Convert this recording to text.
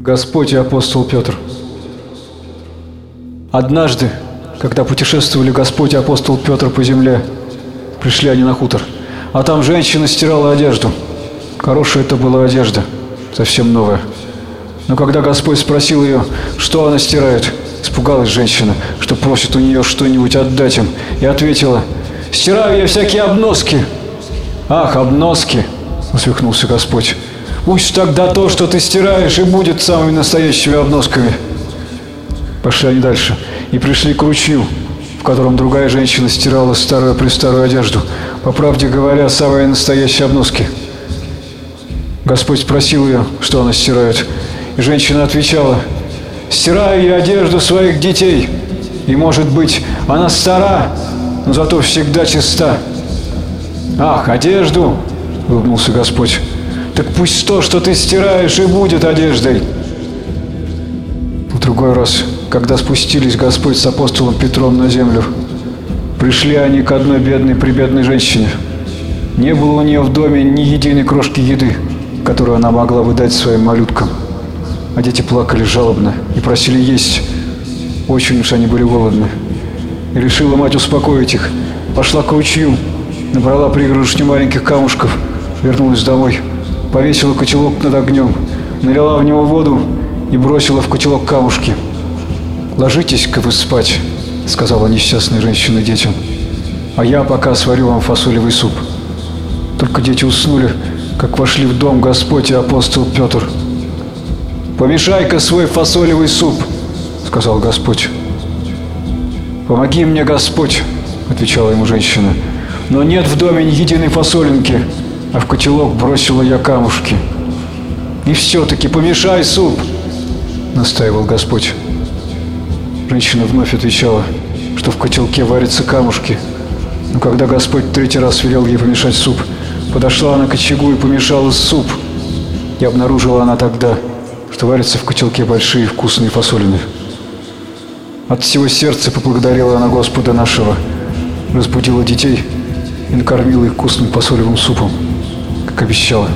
Господь и апостол Петр. Однажды, когда путешествовали Господь и апостол Петр по земле, пришли они на хутор, а там женщина стирала одежду. Хорошая это была одежда, совсем новая. Но когда Господь спросил ее, что она стирает, испугалась женщина, что просит у нее что-нибудь отдать им, и ответила, «Стираю я всякие обноски». «Ах, обноски!» — усмехнулся Господь. Пусть тогда то, что ты стираешь, и будет самыми настоящими обносками. Пошли они дальше и пришли к ручью, в котором другая женщина стирала старую-престарую одежду. По правде говоря, самые настоящие обноски. Господь спросил ее, что она стирает. И женщина отвечала, «Стираю я одежду своих детей, и, может быть, она стара, но зато всегда чиста». «Ах, одежду!» — улыбнулся Господь. Так пусть то, что ты стираешь, и будет одеждой. В другой раз, когда спустились Господь с апостолом Петром на землю, пришли они к одной бедной прибедной женщине. Не было у нее в доме ни единой крошки еды, которую она могла бы дать своим малюткам. А дети плакали жалобно и просили есть. Очень уж они были голодны. И решила мать успокоить их. Пошла к ручью, набрала пригоршню маленьких камушков, вернулась домой повесила котелок над огнем, налила в него воду и бросила в котелок камушки. «Ложитесь-ка вы спать», — сказала несчастная женщина детям, «а я пока сварю вам фасолевый суп». Только дети уснули, как вошли в дом Господь и апостол Петр. «Помешай-ка свой фасолевый суп», — сказал Господь. «Помоги мне, Господь», — отвечала ему женщина, «но нет в доме ни единой фасолинки» а в котелок бросила я камушки. «И все-таки помешай суп!» — настаивал Господь. Женщина вновь отвечала, что в котелке варятся камушки. Но когда Господь третий раз велел ей помешать суп, подошла она к очагу и помешала суп. И обнаружила она тогда, что варятся в котелке большие вкусные фасолины. От всего сердца поблагодарила она Господа нашего, разбудила детей и накормила их вкусным фасолевым супом как обещала.